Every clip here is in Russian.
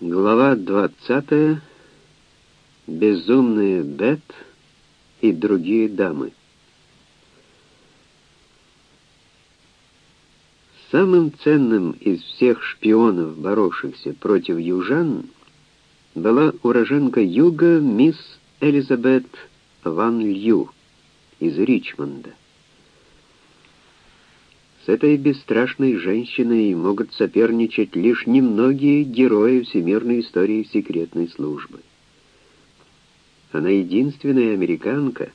Глава 20. Безумные Бет и другие дамы. Самым ценным из всех шпионов, боровшихся против южан, была уроженка юга мисс Элизабет Ван Лью из Ричмонда. Этой бесстрашной женщиной могут соперничать лишь немногие герои всемирной истории секретной службы. Она единственная американка,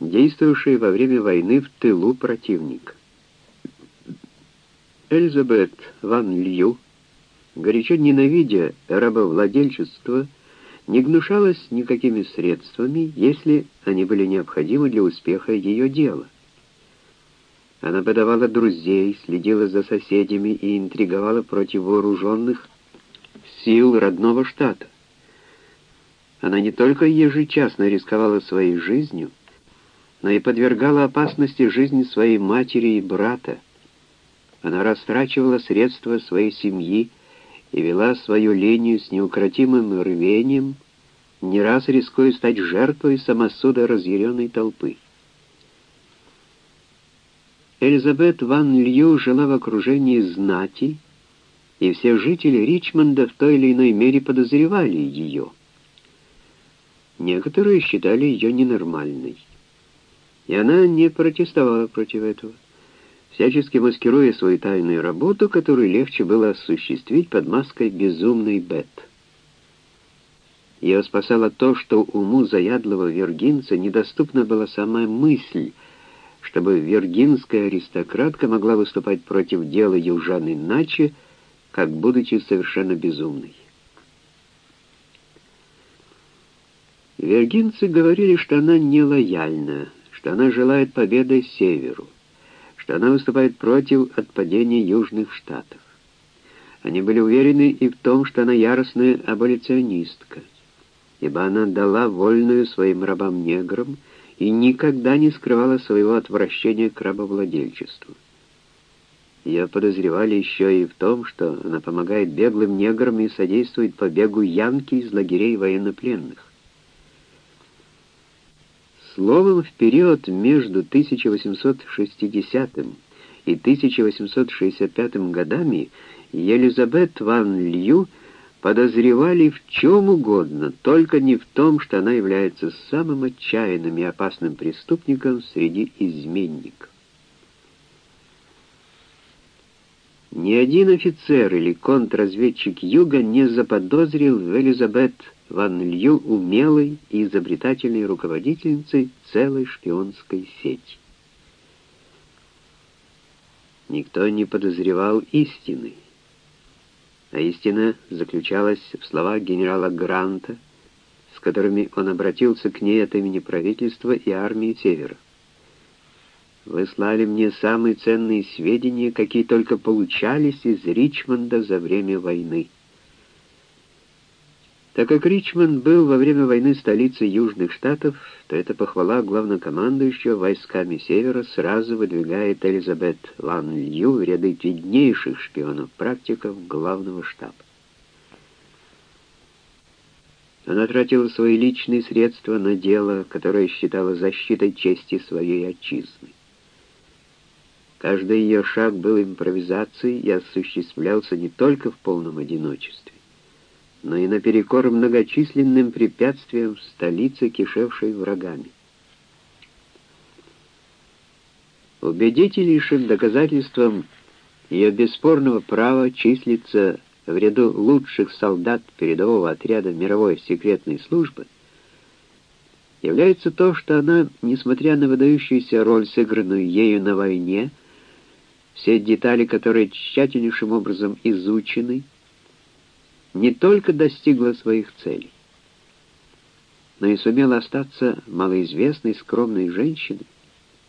действовавшая во время войны в тылу противника. Элизабет Ван Лью, горячо ненавидя рабовладельчество, не гнушалась никакими средствами, если они были необходимы для успеха ее дела. Она подавала друзей, следила за соседями и интриговала против вооруженных сил родного штата. Она не только ежечасно рисковала своей жизнью, но и подвергала опасности жизни своей матери и брата. Она растрачивала средства своей семьи и вела свою линию с неукротимым рвением, не раз рискуя стать жертвой самосуда разъяренной толпы. Элизабет Ван Лью жила в окружении знати, и все жители Ричмонда в той или иной мере подозревали ее. Некоторые считали ее ненормальной. И она не протестовала против этого, всячески маскируя свою тайную работу, которую легче было осуществить под маской безумной Бет. Ее спасало то, что уму заядлого вергинца недоступна была сама мысль, чтобы виргинская аристократка могла выступать против дела южан иначе, как будучи совершенно безумной. Виргинцы говорили, что она нелояльна, что она желает победы Северу, что она выступает против отпадения Южных Штатов. Они были уверены и в том, что она яростная аболиционистка, ибо она дала вольную своим рабам-неграм и никогда не скрывала своего отвращения к рабовладельчеству. Ее подозревали еще и в том, что она помогает беглым неграм и содействует побегу янки из лагерей военнопленных. Словом, в период между 1860 и 1865 годами Елизабет Ван Лью – подозревали в чем угодно, только не в том, что она является самым отчаянным и опасным преступником среди изменников. Ни один офицер или контрразведчик Юга не заподозрил в Элизабет Ван Лью умелой и изобретательной руководительницей целой шпионской сети. Никто не подозревал истины а истина заключалась в словах генерала Гранта, с которыми он обратился к ней от имени правительства и армии Севера. «Вы слали мне самые ценные сведения, какие только получались из Ричмонда за время войны». Так как Ричмонд был во время войны столицей Южных Штатов, то эта похвала главнокомандующего войсками Севера сразу выдвигает Элизабет Ван Лью в ряды виднейших шпионов-практиков главного штаба. Она тратила свои личные средства на дело, которое считала защитой чести своей отчизны. Каждый ее шаг был импровизацией и осуществлялся не только в полном одиночестве но и наперекор многочисленным препятствиям в столице, кишевшей врагами. Убедительнейшим доказательством ее бесспорного права числиться в ряду лучших солдат передового отряда мировой секретной службы является то, что она, несмотря на выдающуюся роль, сыгранную ею на войне, все детали которые тщательнейшим образом изучены, не только достигла своих целей, но и сумела остаться малоизвестной, скромной женщиной,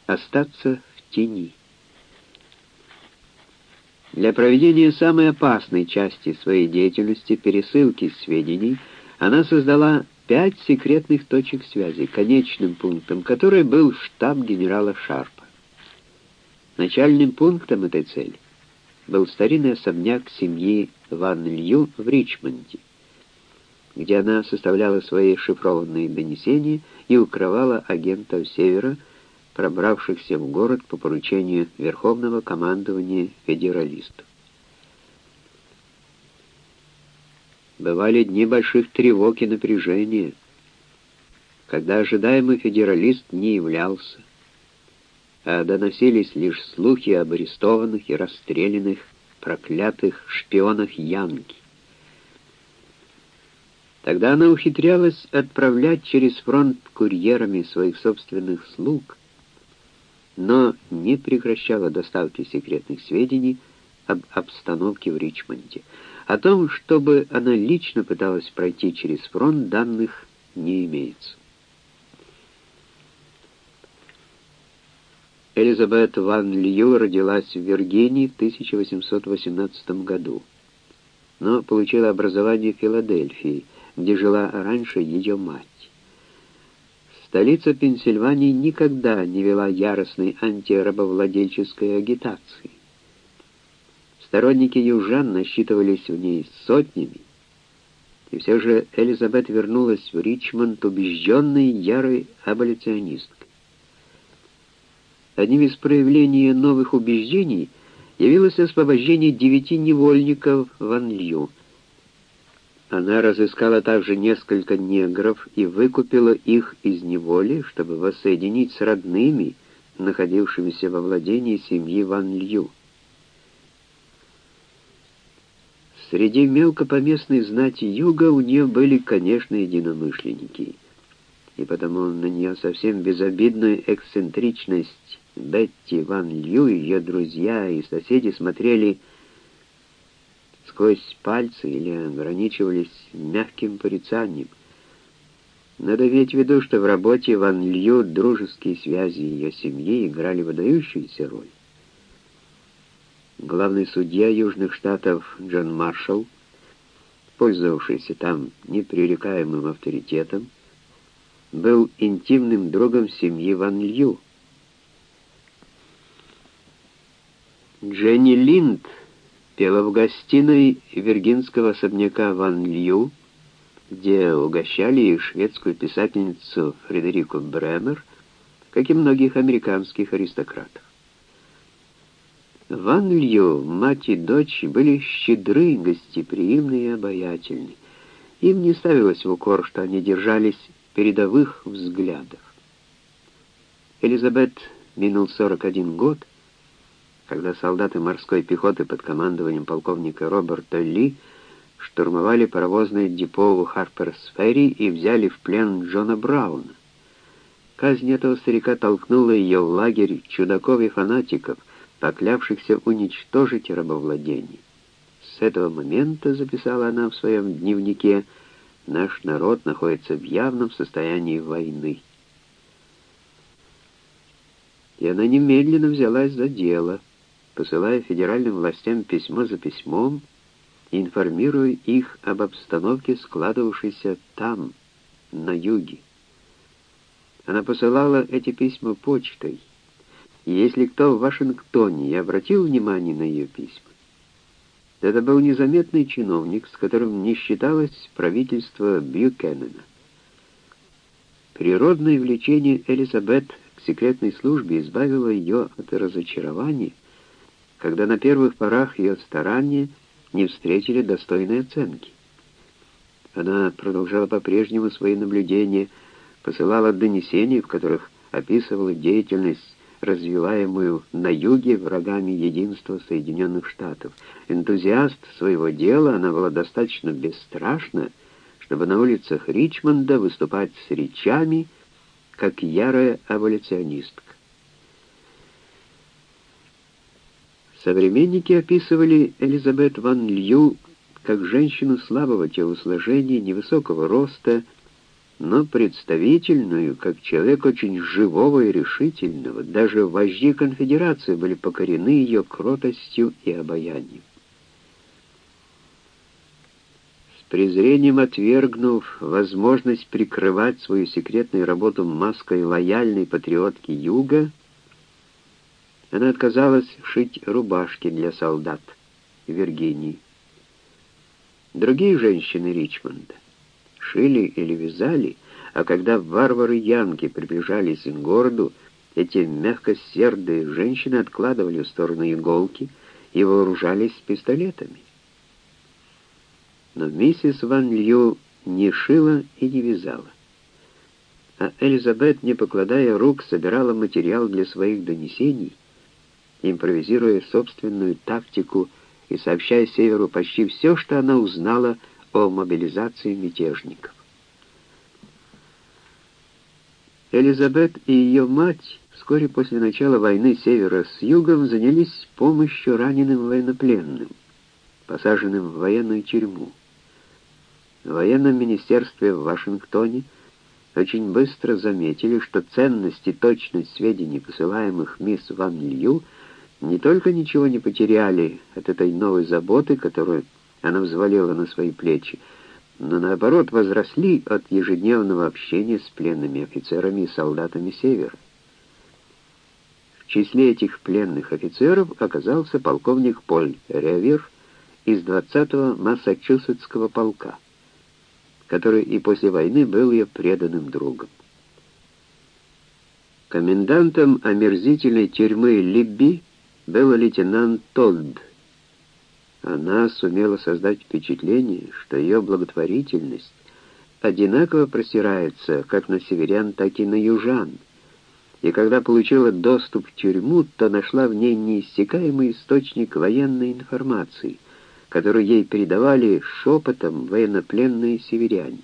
остаться в тени. Для проведения самой опасной части своей деятельности, пересылки сведений, она создала пять секретных точек связи, конечным пунктом которой был штаб генерала Шарпа. Начальным пунктом этой цели был старинный особняк семьи Ван Лью в Ричмонде, где она составляла свои шифрованные донесения и укрывала агентов Севера, пробравшихся в город по поручению Верховного командования федералистов. Бывали дни больших тревог и напряжения, когда ожидаемый федералист не являлся, а доносились лишь слухи об арестованных и расстрелянных проклятых шпионах Янки. Тогда она ухитрялась отправлять через фронт курьерами своих собственных слуг, но не прекращала доставки секретных сведений об обстановке в Ричмонде. О том, чтобы она лично пыталась пройти через фронт, данных не имеется. Элизабет Ван Лью родилась в Виргинии в 1818 году, но получила образование в Филадельфии, где жила раньше ее мать. Столица Пенсильвании никогда не вела яростной антирабовладельческой агитации. Сторонники южан насчитывались в ней сотнями, и все же Элизабет вернулась в Ричмонд убежденной ярой аболиционисткой. Одним из проявлений новых убеждений явилось освобождение девяти невольников в Анлью. Она разыскала также несколько негров и выкупила их из неволи, чтобы воссоединить с родными, находившимися во владении семьи Ван Лью. Среди мелкопоместной знати юга у нее были, конечно, единомышленники, и потому на нее совсем безобидную эксцентричность Бетти Ван Лью, ее друзья и соседи смотрели сквозь пальцы или ограничивались мягким порицанием. Надо иметь в виду, что в работе Ван Лью дружеские связи ее семьи играли выдающуюся роль. Главный судья Южных Штатов Джон Маршалл, пользовавшийся там непререкаемым авторитетом, был интимным другом семьи Ван Лью, Дженни Линд пела в гостиной виргинского особняка Ван Лью, где угощали и шведскую писательницу Фредерику Бремер, как и многих американских аристократов. Ван Лью, мать и дочь, были щедры, гостеприимны и обаятельны. Им не ставилось в укор, что они держались передовых взглядов. Элизабет минул 41 год, когда солдаты морской пехоты под командованием полковника Роберта Ли штурмовали паровозное депо у Харперс-Ферри и взяли в плен Джона Брауна. Казнь этого старика толкнула ее в лагерь чудаков и фанатиков, поклявшихся уничтожить рабовладение. С этого момента, записала она в своем дневнике, наш народ находится в явном состоянии войны. И она немедленно взялась за дело — посылая федеральным властям письмо за письмом информируя их об обстановке, складывавшейся там, на юге. Она посылала эти письма почтой, и если кто в Вашингтоне и обратил внимание на ее письма, это был незаметный чиновник, с которым не считалось правительство Бьюкеннена. Природное влечение Элизабет к секретной службе избавило ее от разочарования, когда на первых порах ее старания не встретили достойной оценки. Она продолжала по-прежнему свои наблюдения, посылала донесения, в которых описывала деятельность, развиваемую на юге врагами единства Соединенных Штатов. Энтузиаст своего дела, она была достаточно бесстрашна, чтобы на улицах Ричмонда выступать с речами, как ярая аболиционистка. Современники описывали Элизабет Ван Лью как женщину слабого телосложения, невысокого роста, но представительную, как человек очень живого и решительного. Даже вожди конфедерации были покорены ее кротостью и обаянием. С презрением отвергнув возможность прикрывать свою секретную работу маской лояльной патриотки Юга, Она отказалась шить рубашки для солдат Виргинии. Другие женщины Ричмонда шили или вязали, а когда варвары-янки приближались к городу, эти мягкосердые женщины откладывали в сторону иголки и вооружались пистолетами. Но миссис Ван Лью не шила и не вязала. А Элизабет, не покладая рук, собирала материал для своих донесений, импровизируя собственную тактику и сообщая Северу почти все, что она узнала о мобилизации мятежников. Элизабет и ее мать вскоре после начала войны Севера с Югом занялись помощью раненым военнопленным, посаженным в военную тюрьму. В военном министерстве в Вашингтоне очень быстро заметили, что ценность и точность сведений, посылаемых мисс Ван Лью, не только ничего не потеряли от этой новой заботы, которую она взвалила на свои плечи, но наоборот возросли от ежедневного общения с пленными офицерами и солдатами Севера. В числе этих пленных офицеров оказался полковник Поль Ревер из 20-го Массачусетского полка, который и после войны был ее преданным другом. Комендантом омерзительной тюрьмы Либби был лейтенант Тодд, она сумела создать впечатление, что ее благотворительность одинаково простирается как на северян, так и на южан. И когда получила доступ в тюрьму, то нашла в ней неиссякаемый источник военной информации, которую ей передавали шепотом военнопленные северяне.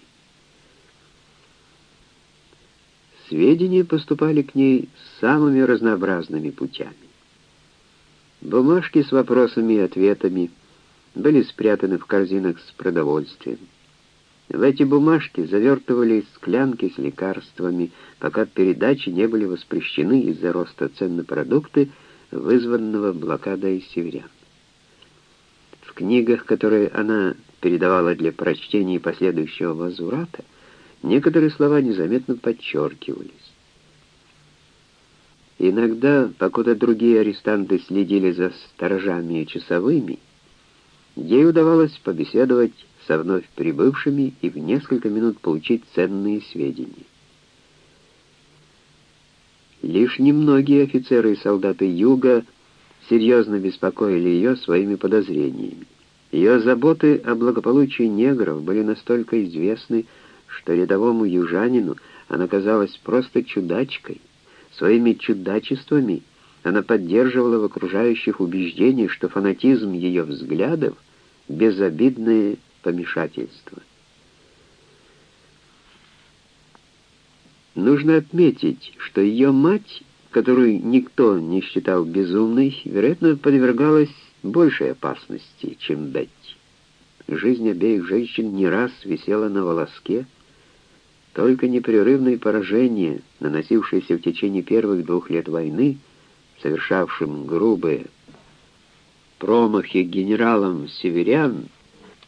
Сведения поступали к ней самыми разнообразными путями. Бумажки с вопросами и ответами — были спрятаны в корзинах с продовольствием. В эти бумажки завертывали склянки с лекарствами, пока передачи не были воспрещены из-за роста цен на продукты, вызванного блокадой северян. В книгах, которые она передавала для прочтения последующего возврата, некоторые слова незаметно подчеркивались. Иногда, покуда другие арестанты следили за сторожами и часовыми, Ей удавалось побеседовать со вновь прибывшими и в несколько минут получить ценные сведения. Лишь немногие офицеры и солдаты Юга серьезно беспокоили ее своими подозрениями. Ее заботы о благополучии негров были настолько известны, что рядовому южанину она казалась просто чудачкой. Своими чудачествами она поддерживала в окружающих убеждение, что фанатизм ее взглядов — безобидное помешательство. Нужно отметить, что ее мать, которую никто не считал безумной, вероятно, подвергалась большей опасности, чем Бетти. Жизнь обеих женщин не раз висела на волоске, только непрерывные поражения, наносившиеся в течение первых двух лет войны, совершавшим грубые промахи генералам северян,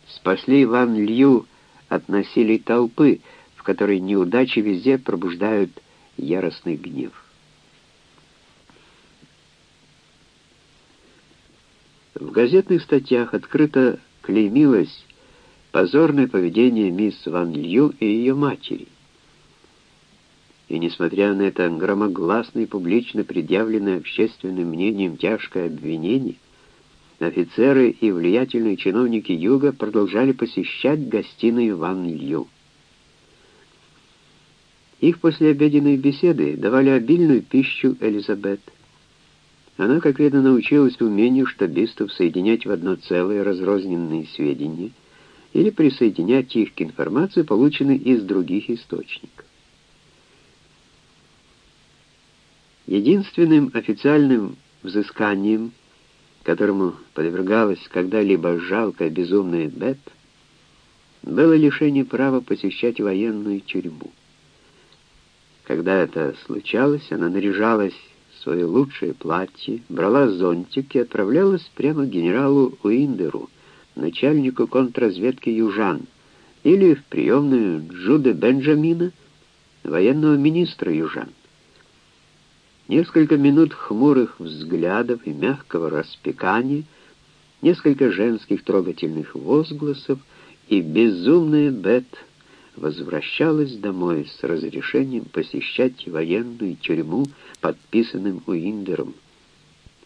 спасли Ван Лью от насилий толпы, в которой неудачи везде пробуждают яростный гнев. В газетных статьях открыто клеймилось позорное поведение мисс Ван Лью и ее матери — и несмотря на это громогласно и публично предъявленное общественным мнением тяжкое обвинение, офицеры и влиятельные чиновники Юга продолжали посещать гостиную Ван Лью. Их послеобеденные беседы давали обильную пищу Элизабет. Она, как видно, научилась умению штабистов соединять в одно целое разрозненные сведения или присоединять их к информации, полученной из других источников. Единственным официальным взысканием, которому подвергалась когда-либо жалкая безумная Бет, было лишение права посещать военную тюрьму. Когда это случалось, она наряжалась в свое лучшее платье, брала зонтик и отправлялась прямо к генералу Уиндеру, начальнику контрразведки южан, или в приемную Джуда Бенджамина, военного министра южан. Несколько минут хмурых взглядов и мягкого распекания, несколько женских трогательных возгласов, и безумная Бет возвращалась домой с разрешением посещать военную тюрьму, подписанным Уиндером,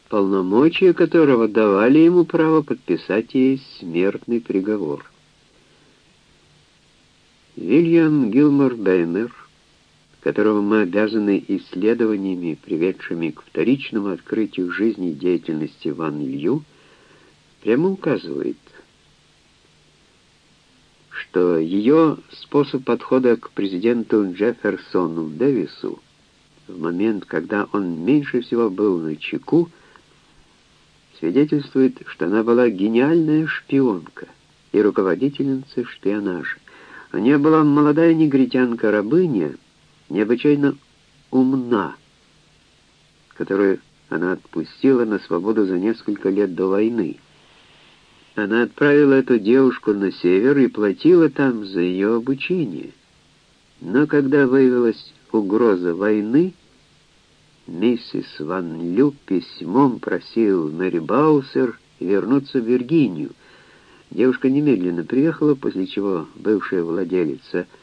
полномочия которого давали ему право подписать ей смертный приговор. Вильям Гилмор Бейнер — которого мы обязаны исследованиями, приведшими к вторичному открытию жизни и деятельности Ван Илью, прямо указывает, что ее способ подхода к президенту Джефферсону Дэвису в момент, когда он меньше всего был на чеку, свидетельствует, что она была гениальная шпионка и руководительница шпионажа. У нее была молодая негритянка-рабыня, необычайно умна, которую она отпустила на свободу за несколько лет до войны. Она отправила эту девушку на север и платила там за ее обучение. Но когда выявилась угроза войны, миссис Ван Лю письмом просил Мэри Баусер вернуться в Виргинию. Девушка немедленно приехала, после чего бывшая владелица –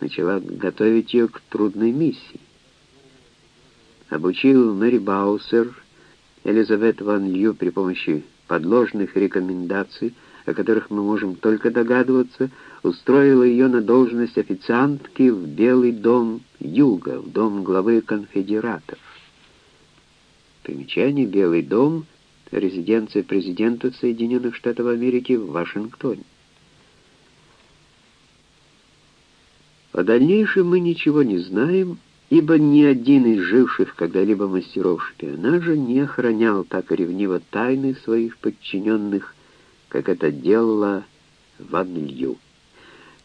начала готовить ее к трудной миссии. Обучил Мэри Баусер, Элизабет Ван Лью при помощи подложных рекомендаций, о которых мы можем только догадываться, устроила ее на должность официантки в Белый дом Юга, в дом главы конфедератов. Примечание «Белый дом» — резиденция президента Соединенных Штатов Америки в Вашингтоне. О дальнейшем мы ничего не знаем, ибо ни один из живших когда-либо мастеров шпионажа не охранял так ревниво тайны своих подчиненных, как это делала Ван Лью.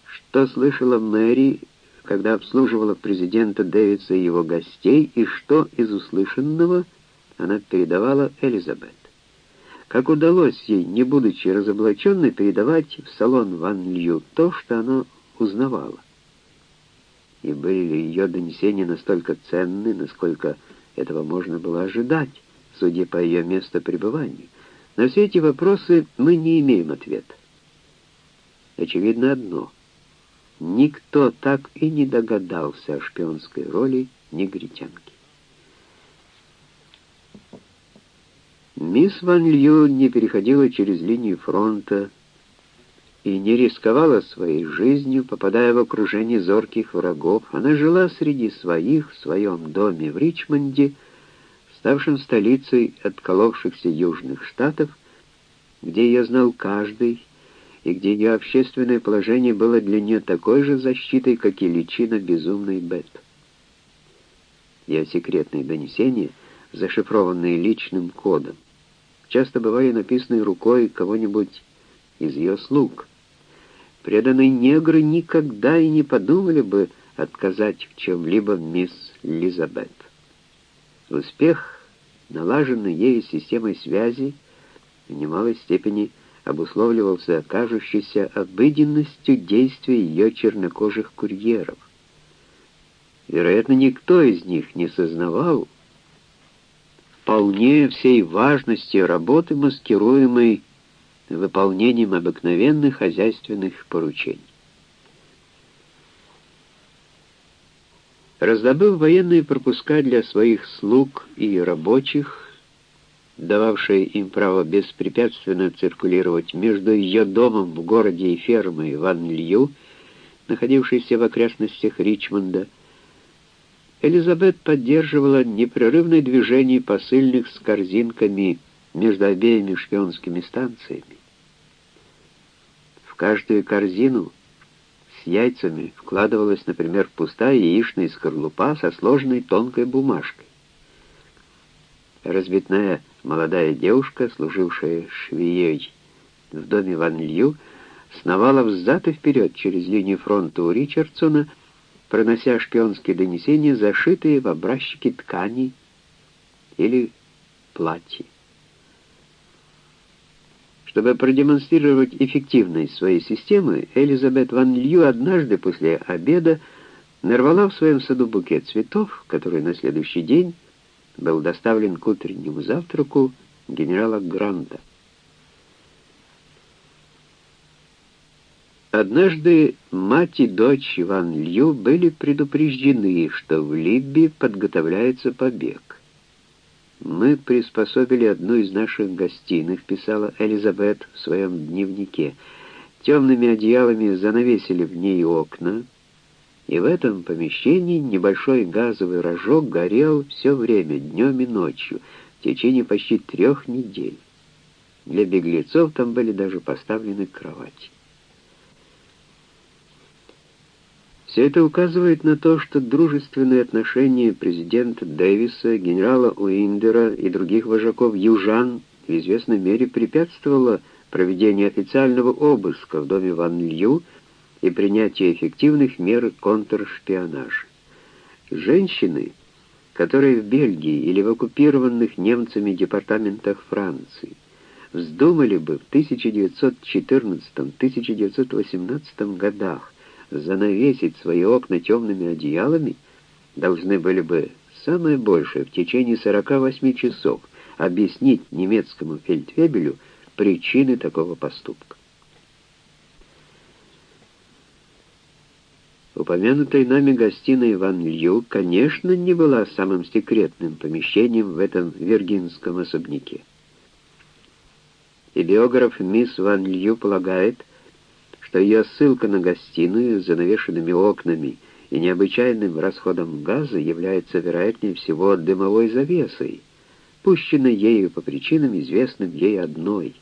Что слышала Мэри, когда обслуживала президента Дэвиса и его гостей, и что из услышанного она передавала Элизабет. Как удалось ей, не будучи разоблаченной, передавать в салон Ван Лью то, что она узнавала и были ли ее донесения настолько ценны, насколько этого можно было ожидать, судя по ее месту пребывания. На все эти вопросы мы не имеем ответа. Очевидно одно. Никто так и не догадался о шпионской роли негритянки. Мисс Ван Лью не переходила через линию фронта, и не рисковала своей жизнью, попадая в окружение зорких врагов. Она жила среди своих в своем доме в Ричмонде, ставшем столицей отколовшихся южных штатов, где ее знал каждый, и где ее общественное положение было для нее такой же защитой, как и личина безумной Бет. Ее секретные донесения, зашифрованные личным кодом, часто бывали написаны рукой кого-нибудь из ее слуг — преданные негры никогда и не подумали бы отказать в чем-либо мисс Лизабет. Успех, налаженный ею системой связи, в немалой степени обусловливался кажущейся обыденностью действий ее чернокожих курьеров. Вероятно, никто из них не сознавал вполне всей важности работы, маскируемой выполнением обыкновенных хозяйственных поручений. Раздобыв военные пропуска для своих слуг и рабочих, дававшие им право беспрепятственно циркулировать между ее домом в городе и фермой Ван Лью, находившейся в окрестностях Ричмонда, Элизабет поддерживала непрерывное движение посыльных с корзинками между обеими шпионскими станциями. В каждую корзину с яйцами вкладывалась, например, пустая яичная скорлупа со сложной тонкой бумажкой. Разбитная молодая девушка, служившая швеей в доме Ван Лью, сновала взад и вперед через линию фронта у Ричардсона, пронося шпионские донесения, зашитые в образчики тканей или платья. Чтобы продемонстрировать эффективность своей системы, Элизабет Ван Лью однажды после обеда нарвала в своем саду букет цветов, который на следующий день был доставлен к утреннему завтраку генерала Гранта. Однажды мать и дочь Иван Лью были предупреждены, что в Либби подготовляется побег. «Мы приспособили одну из наших гостиных», — писала Элизабет в своем дневнике. «Темными одеялами занавесили в ней окна, и в этом помещении небольшой газовый рожок горел все время, днем и ночью, в течение почти трех недель. Для беглецов там были даже поставлены кровати. Все это указывает на то, что дружественные отношения президента Дэвиса, генерала Уиндера и других вожаков южан в известной мере препятствовало проведению официального обыска в доме Ван Лью и принятия эффективных мер контршпионажа. Женщины, которые в Бельгии или в оккупированных немцами департаментах Франции вздумали бы в 1914-1918 годах занавесить свои окна темными одеялами, должны были бы самое большее в течение 48 часов объяснить немецкому фельдфебелю причины такого поступка. Упомянутая нами гостиная Иван Лью, конечно, не была самым секретным помещением в этом виргинском особняке. И биограф мисс Ван Лью полагает, что ее ссылка на гостиную с занавешенными окнами и необычайным расходом газа является, вероятнее всего, дымовой завесой, пущенной ею по причинам, известным ей одной.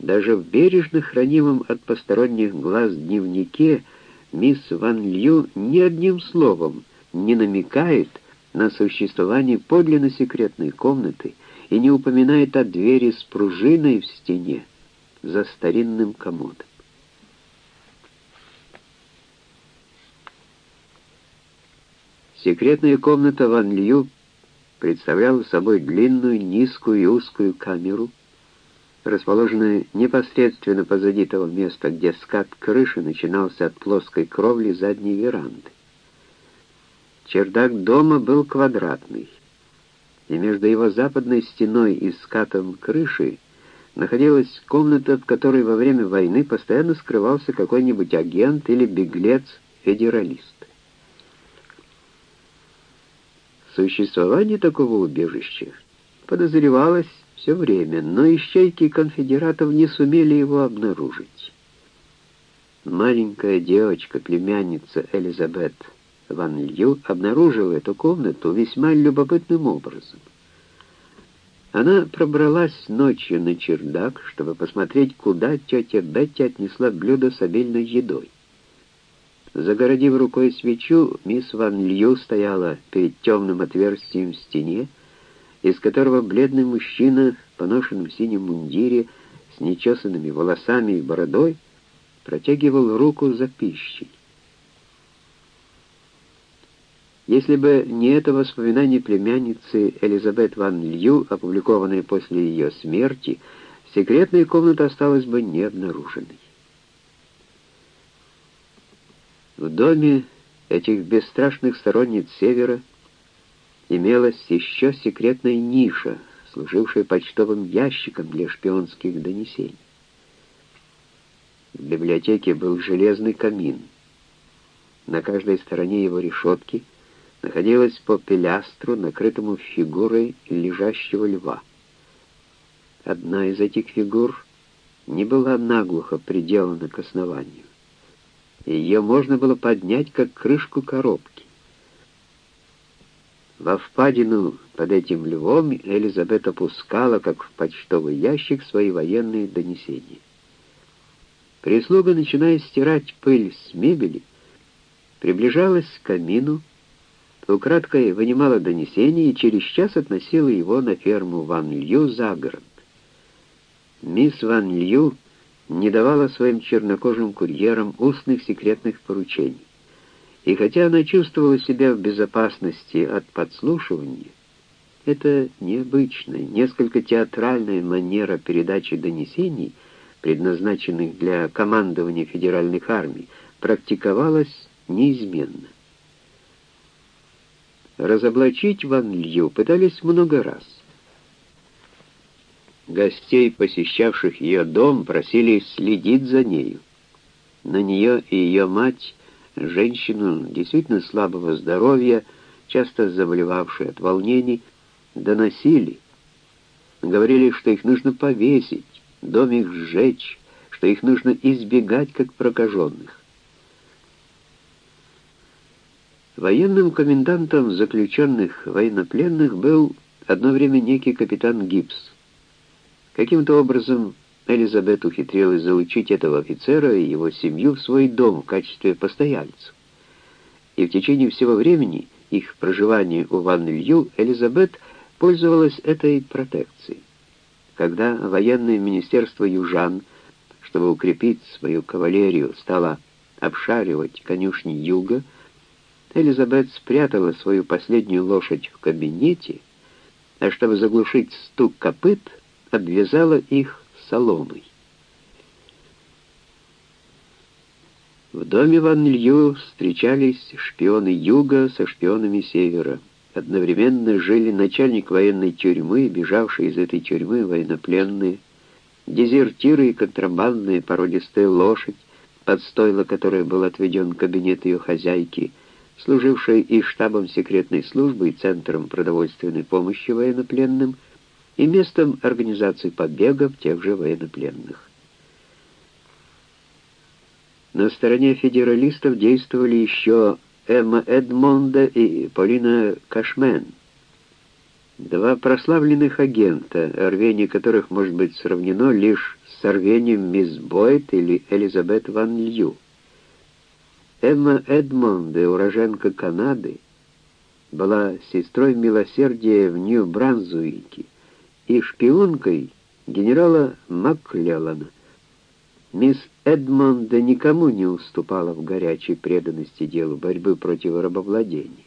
Даже в бережно хранимом от посторонних глаз дневнике мисс Ван Лью ни одним словом не намекает на существование подлинно секретной комнаты и не упоминает о двери с пружиной в стене за старинным комодом. Секретная комната Ван Лью представляла собой длинную, низкую и узкую камеру, расположенную непосредственно позади того места, где скат крыши начинался от плоской кровли задней веранды. Чердак дома был квадратный, и между его западной стеной и скатом крыши находилась комната, в которой во время войны постоянно скрывался какой-нибудь агент или беглец-федералист. Существование такого убежища подозревалось все время, но ищейки конфедератов не сумели его обнаружить. Маленькая девочка, племянница Элизабет Ван Лью, обнаружила эту комнату весьма любопытным образом. Она пробралась ночью на чердак, чтобы посмотреть, куда тетя Бетти отнесла блюдо с обильной едой. Загородив рукой свечу, мисс Ван Лью стояла перед темным отверстием в стене, из которого бледный мужчина поношенном синем мундире с нечесанными волосами и бородой протягивал руку за пищей. Если бы не это воспоминание племянницы Элизабет Ван Лью, опубликованное после ее смерти, секретная комната осталась бы необнаруженной. В доме этих бесстрашных сторонниц Севера имелась еще секретная ниша, служившая почтовым ящиком для шпионских донесений. В библиотеке был железный камин. На каждой стороне его решетки находилось по пилястру, накрытому фигурой лежащего льва. Одна из этих фигур не была наглухо приделана к основанию. Ее можно было поднять, как крышку коробки. Во впадину под этим львом Элизабет опускала, как в почтовый ящик, свои военные донесения. Прислуга, начиная стирать пыль с мебели, приближалась к камину, украдкой вынимала донесение и через час относила его на ферму Ван Лью за город. Мисс Ван Лью не давала своим чернокожим курьерам устных секретных поручений. И хотя она чувствовала себя в безопасности от подслушивания, это необычная, несколько театральная манера передачи донесений, предназначенных для командования федеральных армий, практиковалась неизменно. Разоблачить Ван Лью пытались много раз. Гостей, посещавших ее дом, просили следить за нею. На нее и ее мать, женщину действительно слабого здоровья, часто заболевавшую от волнений, доносили. Говорили, что их нужно повесить, дом их сжечь, что их нужно избегать как прокаженных. Военным комендантом заключенных военнопленных был одно время некий капитан Гибс. Каким-то образом Элизабет ухитрилась залучить этого офицера и его семью в свой дом в качестве постояльцев. И в течение всего времени их проживания у Ван Лью Элизабет пользовалась этой протекцией. Когда военное министерство южан, чтобы укрепить свою кавалерию, стало обшаривать конюшни юга, Элизабет спрятала свою последнюю лошадь в кабинете, а чтобы заглушить стук копыт, обвязала их соломой. В доме Ван Лью встречались шпионы юга со шпионами севера. Одновременно жили начальник военной тюрьмы, бежавшие из этой тюрьмы военнопленные, дезертиры и контрабандные породистая лошадь, под которой был отведен кабинет ее хозяйки — служившей и штабом секретной службы, и центром продовольственной помощи военнопленным, и местом организации побегов тех же военнопленных. На стороне федералистов действовали еще Эмма Эдмонда и Полина Кашмен, два прославленных агента, рвение которых может быть сравнено лишь с рвением мисс Бойт или Элизабет Ван Лью. Эмма Эдмонде, уроженка Канады, была сестрой милосердия в Нью-Бранзуике и шпионкой генерала Макклеллана. Мисс Эдмонда никому не уступала в горячей преданности делу борьбы против рабовладения.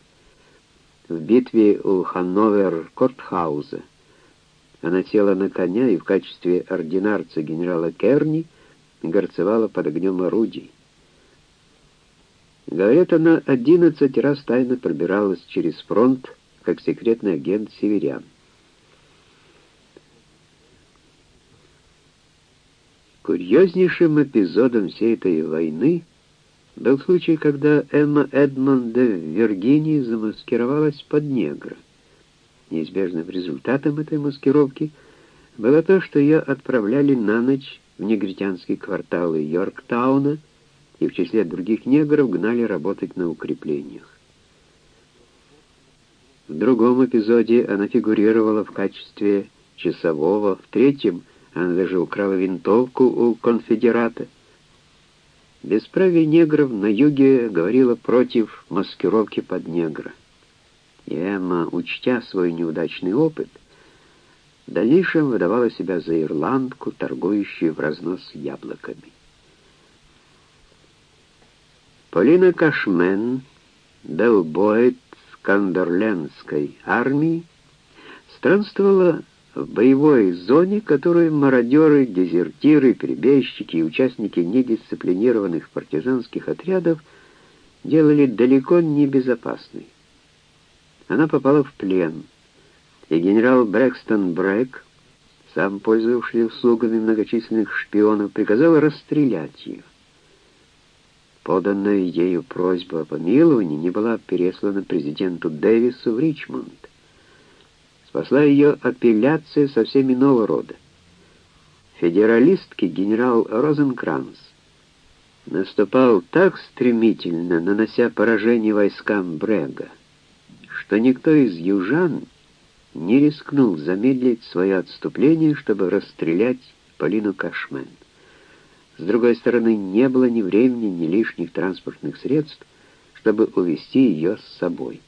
В битве у Ханновер-Кортхауза она села на коня и в качестве ординарца генерала Керни горцевала под огнем орудий. Говорят, она одиннадцать раз тайно пробиралась через фронт, как секретный агент северян. Курьезнейшим эпизодом всей этой войны был случай, когда Эмма Эдмонда в Виргинии замаскировалась под негра. Неизбежным результатом этой маскировки было то, что ее отправляли на ночь в негритянские кварталы Йорктауна, и в числе других негров гнали работать на укреплениях. В другом эпизоде она фигурировала в качестве часового, в третьем она даже украла винтовку у конфедерата. Бесправие негров на юге говорила против маскировки под негра. И Эмма, учтя свой неудачный опыт, в дальнейшем выдавала себя за ирландку, торгующую в разнос яблоками. Полина Кашмен, Белбоид Скандерлендской армии, странствовала в боевой зоне, которую мародеры, дезертиры, перебежчики и участники недисциплинированных партизанских отрядов делали далеко не безопасной. Она попала в плен, и генерал Брэкстон Брэк, сам пользовавшийся услугами многочисленных шпионов, приказал расстрелять ее. Поданная ею просьба о помиловании не была переслана президенту Дэвису в Ричмонд. Спасла ее апелляция совсем иного рода. Федералистский генерал Розенкранц наступал так стремительно, нанося поражение войскам Брега, что никто из южан не рискнул замедлить свое отступление, чтобы расстрелять Полину Кашмен. С другой стороны, не было ни времени, ни лишних транспортных средств, чтобы увезти ее с собой.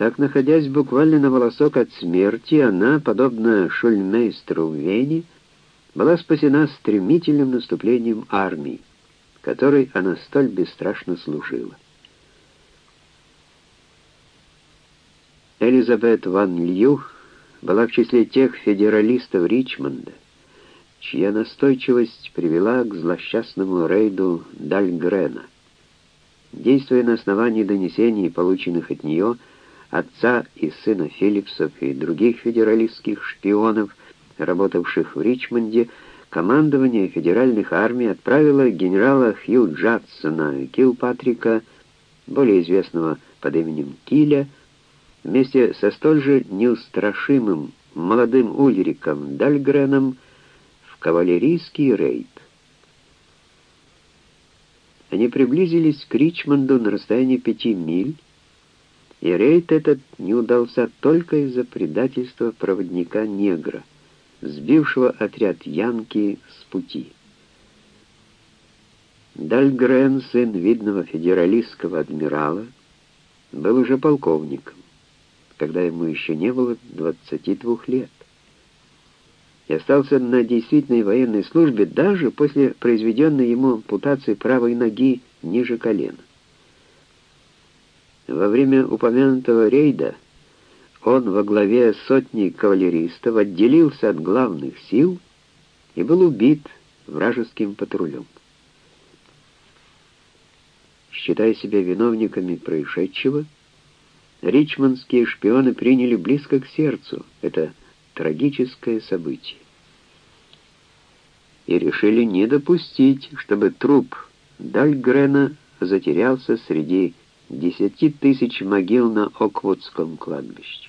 Так, находясь буквально на волосок от смерти, она, подобно шульмейстеру в Вене, была спасена стремительным наступлением армии, которой она столь бесстрашно служила. Элизабет Ван Лью была в числе тех федералистов Ричмонда, чья настойчивость привела к злосчастному рейду Дальгрена. действуя на основании донесений, полученных от нее, отца и сына Филлипсов и других федералистских шпионов, работавших в Ричмонде, командование федеральных армий отправило генерала Хью Джадсона Килпатрика, более известного под именем Киля, вместе со столь же неустрашимым молодым Ульриком Дальгреном в кавалерийский рейд. Они приблизились к Ричмонду на расстоянии пяти миль, и рейд этот не удался только из-за предательства проводника-негра, сбившего отряд Янки с пути. Дальгрен, сын видного федералистского адмирала, был уже полковником, когда ему еще не было 22 лет, и остался на действительной военной службе даже после произведенной ему ампутации правой ноги ниже колена. Во время упомянутого рейда он во главе сотни кавалеристов отделился от главных сил и был убит вражеским патрулем. Считая себя виновниками происшедшего, ричмондские шпионы приняли близко к сердцу это трагическое событие и решили не допустить, чтобы труп Дальгрена затерялся среди десяти тысяч могил на Оквудском кладбище.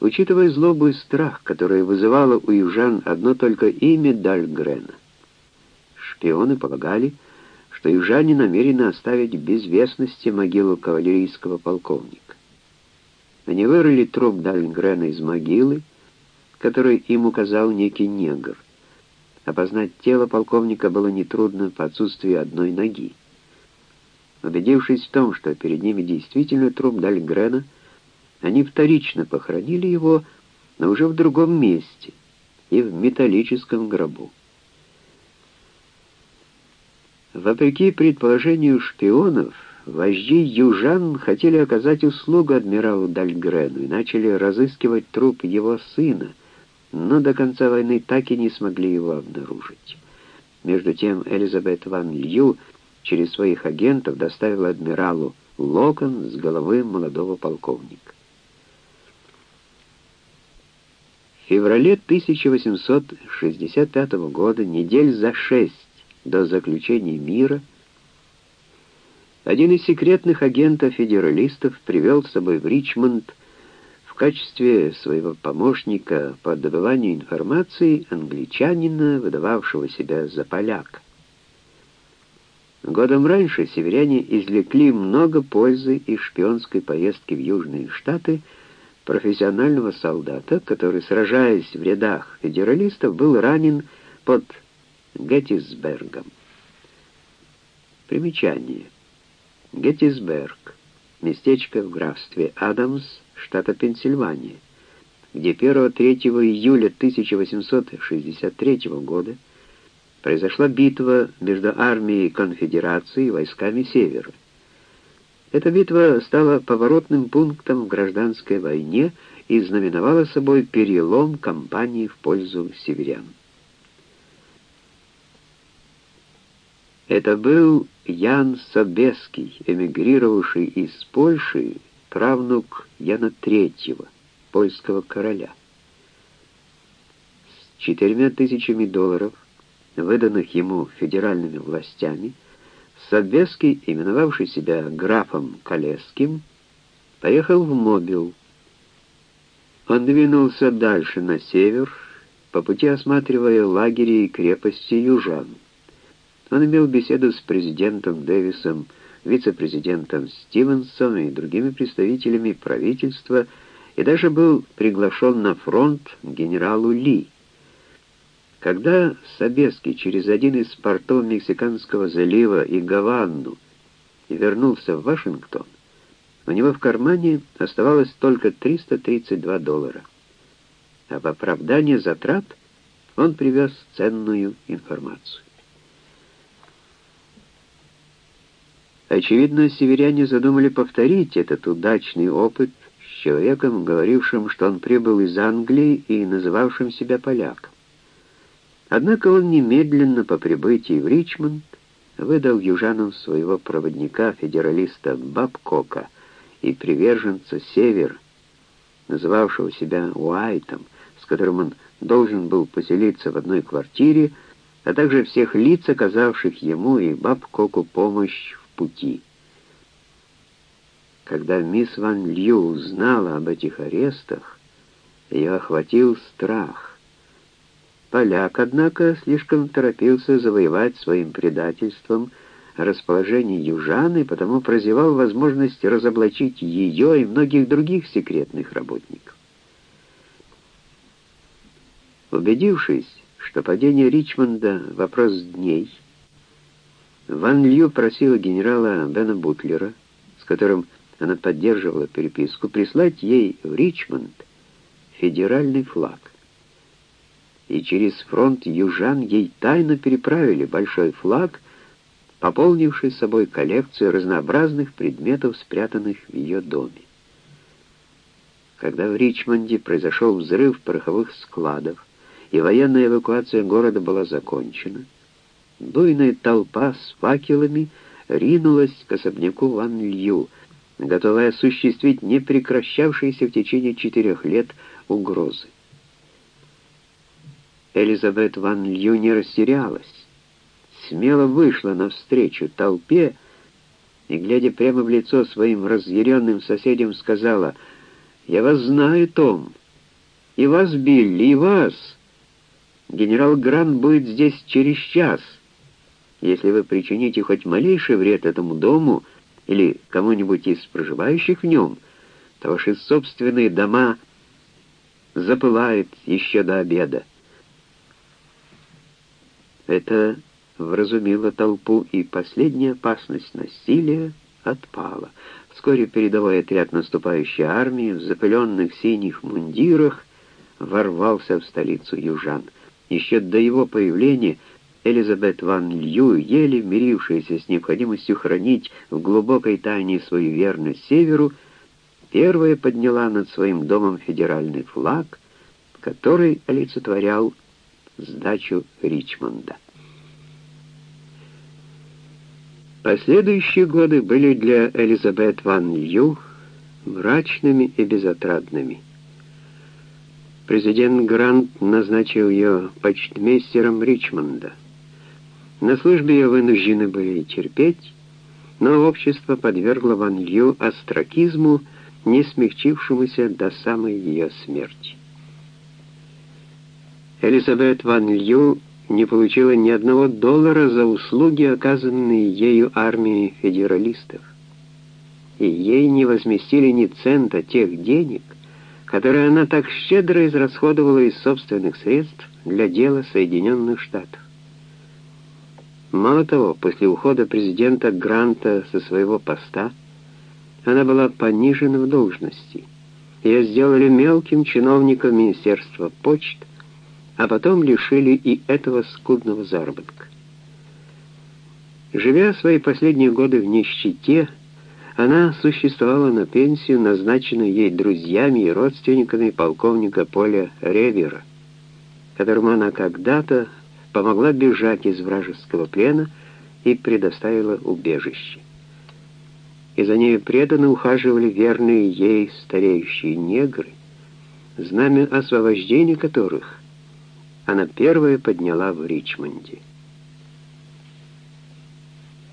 Учитывая злобу и страх, которые вызывало у южан одно только имя Дальгрена, шпионы полагали, что южане намерены оставить без вестности могилу кавалерийского полковника. Они вырыли труп Дальгрена из могилы, который им указал некий негр. Опознать тело полковника было нетрудно по отсутствию одной ноги. Убедившись в том, что перед ними действительно труп Дальгрена, они вторично похоронили его, но уже в другом месте и в металлическом гробу. Вопреки предположению шпионов, вожди южан хотели оказать услугу адмиралу Дальгрену и начали разыскивать труп его сына, но до конца войны так и не смогли его обнаружить. Между тем Элизабет Ван Лью через своих агентов доставила адмиралу локон с головы молодого полковника. В феврале 1865 года, недель за шесть до заключения мира, один из секретных агентов федералистов привел с собой в Ричмонд в качестве своего помощника по добыванию информации англичанина, выдававшего себя за поляка. Годом раньше северяне извлекли много пользы из шпионской поездки в Южные Штаты профессионального солдата, который, сражаясь в рядах федералистов, был ранен под Геттисбергом. Примечание. Геттисберг. Местечко в графстве Адамс, штата Пенсильвания, где 1-3 июля 1863 года произошла битва между армией конфедерации и войсками Севера. Эта битва стала поворотным пунктом в гражданской войне и знаменовала собой перелом кампании в пользу северян. Это был Ян Собеский, эмигрировавший из Польши, правнук Яна III, польского короля. С четырьмя тысячами долларов, выданных ему федеральными властями, Собеский, именовавший себя графом Колесским, поехал в Мобил. Он двинулся дальше на север, по пути осматривая лагеря и крепости южан. Он имел беседу с президентом Дэвисом, вице-президентом Стивенсом и другими представителями правительства и даже был приглашен на фронт генералу Ли. Когда Собеский через один из портов Мексиканского залива и Гаванну вернулся в Вашингтон, у него в кармане оставалось только 332 доллара. А в оправдание затрат он привез ценную информацию. Очевидно, северяне задумали повторить этот удачный опыт с человеком, говорившим, что он прибыл из Англии и называвшим себя поляком. Однако он немедленно по прибытии в Ричмонд выдал южанам своего проводника-федералиста Бабкока и приверженца Север, называвшего себя Уайтом, с которым он должен был поселиться в одной квартире, а также всех лиц, оказавших ему и Бабкоку помощь в пути. Когда мисс Ван Лью узнала об этих арестах, ее охватил страх. Поляк, однако, слишком торопился завоевать своим предательством расположение южан и потому прозевал возможность разоблачить ее и многих других секретных работников. Убедившись, что падение Ричмонда — вопрос дней, Ван Лью просила генерала Бена Бутлера, с которым она поддерживала переписку, прислать ей в Ричмонд федеральный флаг. И через фронт южан ей тайно переправили большой флаг, пополнивший собой коллекцию разнообразных предметов, спрятанных в ее доме. Когда в Ричмонде произошел взрыв пороховых складов, и военная эвакуация города была закончена, буйная толпа с факелами ринулась к особняку Ван Лью, готовая осуществить непрекращавшиеся в течение четырех лет угрозы. Элизабет Ван Лью не растерялась, смело вышла навстречу толпе и, глядя прямо в лицо своим разъяренным соседям, сказала, «Я вас знаю, Том, и вас, Билли, и вас. Генерал Грант будет здесь через час. Если вы причините хоть малейший вред этому дому или кому-нибудь из проживающих в нем, то ваши собственные дома запылают еще до обеда. Это вразумило толпу, и последняя опасность насилия отпала. Вскоре передовой отряд наступающей армии в запыленных синих мундирах ворвался в столицу южан. Еще до его появления Элизабет Ван Лью, еле мирившаяся с необходимостью хранить в глубокой тайне свою верность Северу, первая подняла над своим домом федеральный флаг, который олицетворял сдачу Ричмонда. Последующие годы были для Элизабет Ван Лью мрачными и безотрадными. Президент Грант назначил ее почтмейстером Ричмонда. На службе ее вынуждены были терпеть, но общество подвергло Ван Лью остракизму, не смягчившемуся до самой ее смерти. Элизабет Ван Лью не получила ни одного доллара за услуги, оказанные ею армией федералистов. И ей не возместили ни цента тех денег, которые она так щедро израсходовала из собственных средств для дела Соединенных Штатов. Мало того, после ухода президента Гранта со своего поста, она была понижена в должности. Ее сделали мелким чиновником Министерства почт, а потом лишили и этого скудного заработка. Живя свои последние годы в нищете, она существовала на пенсию, назначенную ей друзьями и родственниками полковника Поля Ревера, которому она когда-то помогла бежать из вражеского плена и предоставила убежище. И за нею преданно ухаживали верные ей стареющие негры, знамя освобождения которых она первая подняла в Ричмонде.